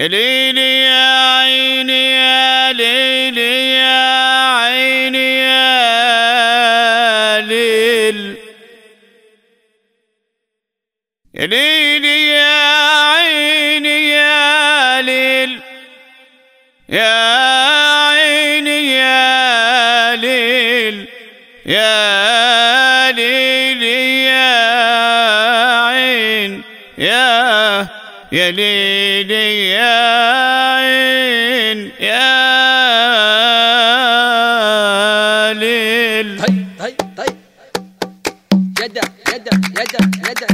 يا يا يا ليل يا عين يا ليل. طيب طيب طيب. يدا يدا يدا يدا.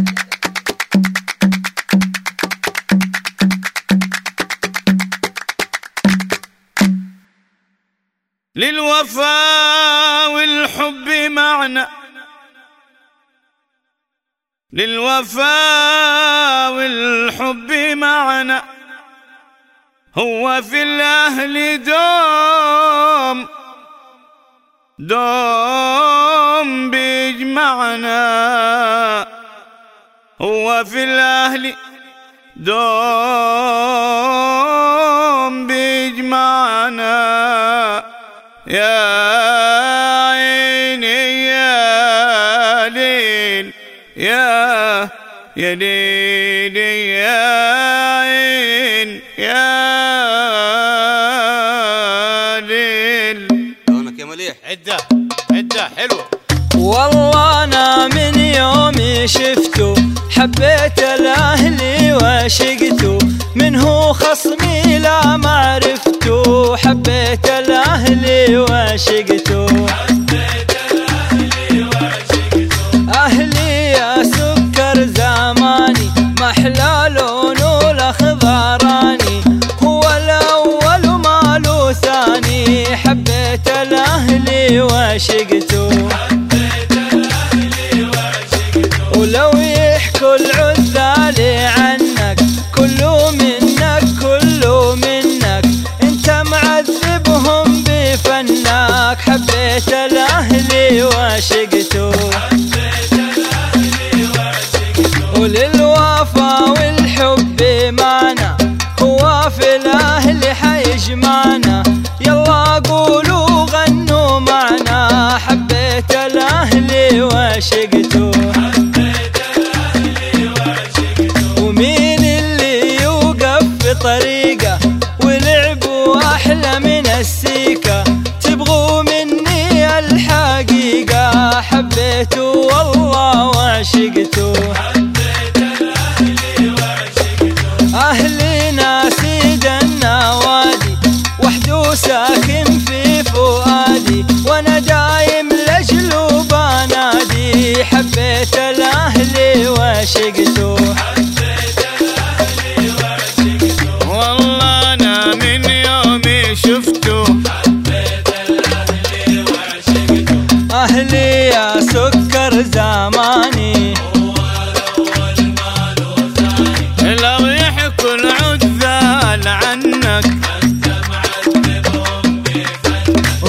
للوفاء والحب معنا. للوفاء والحب معنا. هو في الأهل دوم دوم بيجمعنا. هو في الأهل دوم بيجمعنا. يا يا يا ليل. يا عين يا ليل لونك يا مليح. عدة عدة حلوة. والله أنا من يومي شفته حبيت الأهلي وعشقته من هو خصمي لا معرفته حبيت الأهلي وعشقته زماني محلى لونه الاخضراني هو الأول وما له ثاني. حبيت الأهلي وعشقته. ولو يحكوا عنك كله منك كله منك. أنت معذبهم بفنك. حبيت الأهلي وعشقته. السيكه تبغوا مني الحقيقة. حبيته والله وعشقته. أهلي ناسيد النوادي وحده ساكن في فؤادي. وأنا دايم بنادي حبيت الأهلي وعشقته.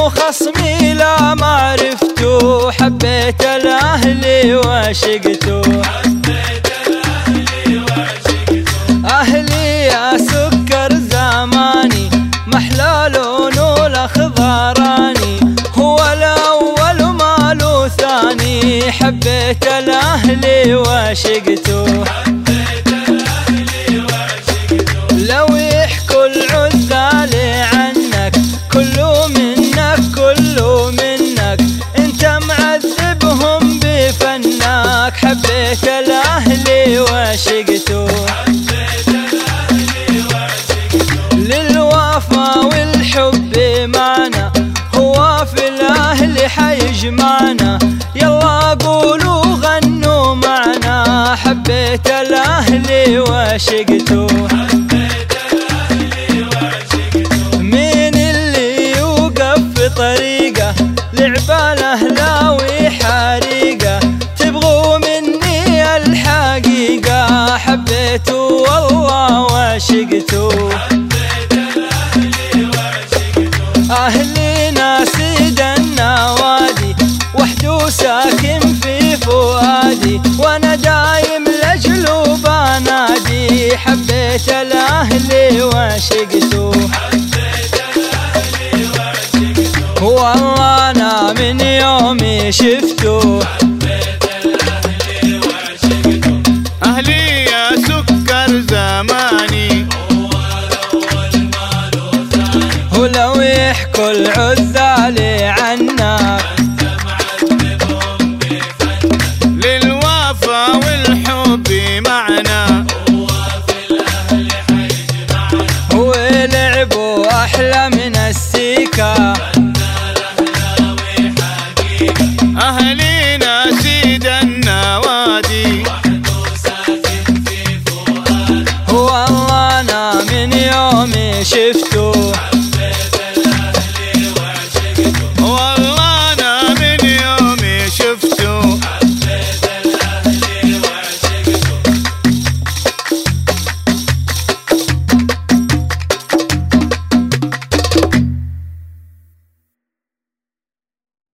وعشقته من هو خصمي لا معرفته حبيت الأهلي وعشقته. أهلي يا سكر زماني محلى لونه الأخضراني هو الأول وما له ثاني. حبيت الأهلي وعشقته. للوفا والحب معنا هو في الأهل حيجمعنا. يلا قولوا غنوا معنا حبيت الاهلي وعشقته حبيت الأهلي وعشقته. والله أنا من يومي شفته. أهلي يا سكر زماني. ولو يحكوا العذالي أحلى من السيكا.